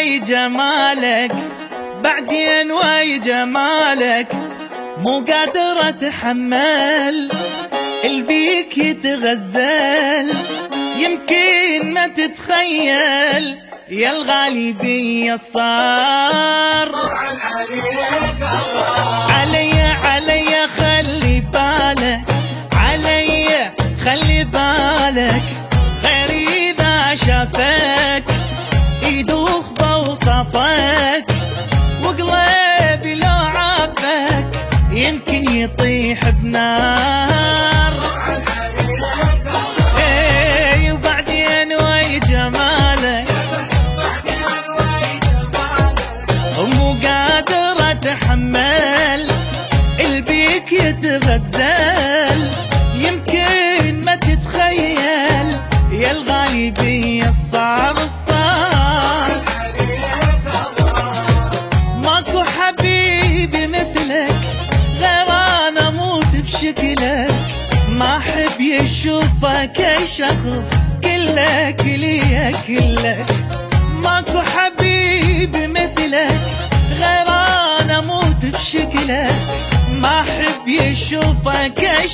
وي جمالك بعدين وي جمالك مو قادر أتحمل البيك يتغزل يمكن ما تتخيل يا الغالي بي صار علي علي يمكن يطيح بنار اي شخص كلك ليا كلك. ماكو حبيبي مثلك غير أنا أموت بشكلك. ما أحب يشوفك اي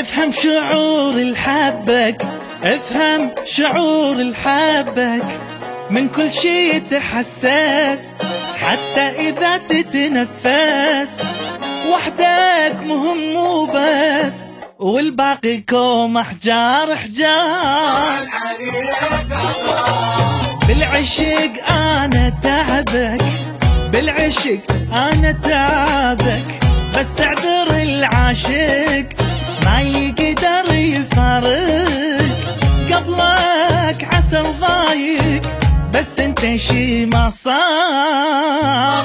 أفهم شعور الحبك أفهم شعور الحبك. من كل شي تحسس حتى إذا تتنفس. وحدك مهم وبس والباقي كوم أحجار أحجار. بالعشق أنا تعبك بالعشق أنا تعبك. بس أعذر العاشق انت شي ما صار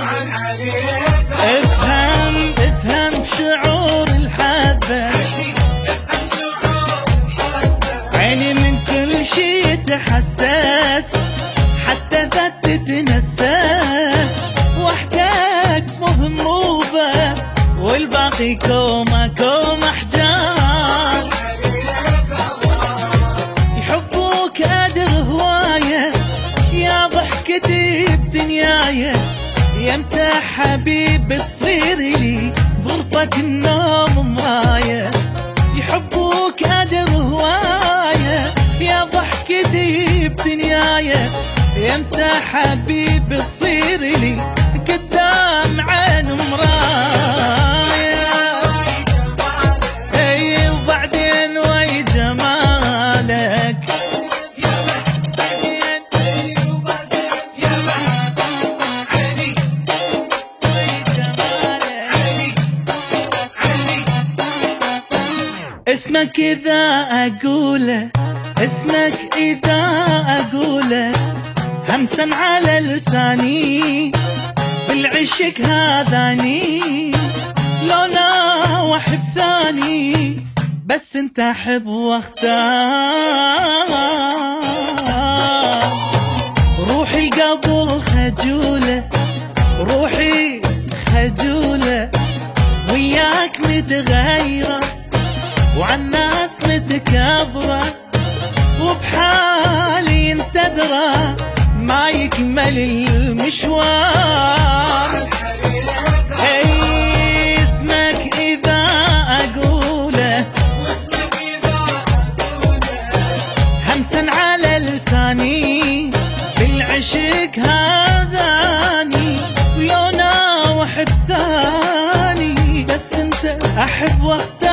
يا أنت حبيب تصير لي غرفة النوم مراية يحبوك ادر هواية يا ضحكتي بدنيايا يا أنت حبيب تصير لي قدام عين اسمك إذا أقوله اسمك إذا أقوله همسا على لساني بالعشق هذاني لو لا واحب ثاني بس أنت أحب وأختار. روحي قبل خجوله روحي خجوله وياك متغيره متكبره وبحالي انت ادرى ما يكمل المشوار. اي اسمك إذا أقوله. همسا على لساني بالعشق هذاني لو واحد ثاني. بس أنت أحب واختار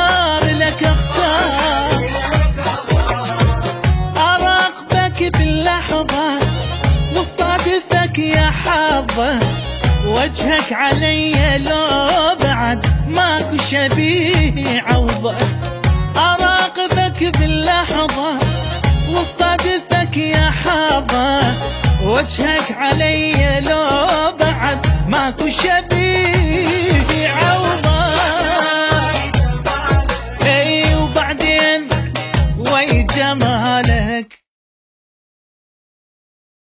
حظه وجهك علي لو بعد ماكو شبيه عوضه أراقبك باللحظة وصادفك يا حظه وجهك علي لو بعد ماكو شبيه.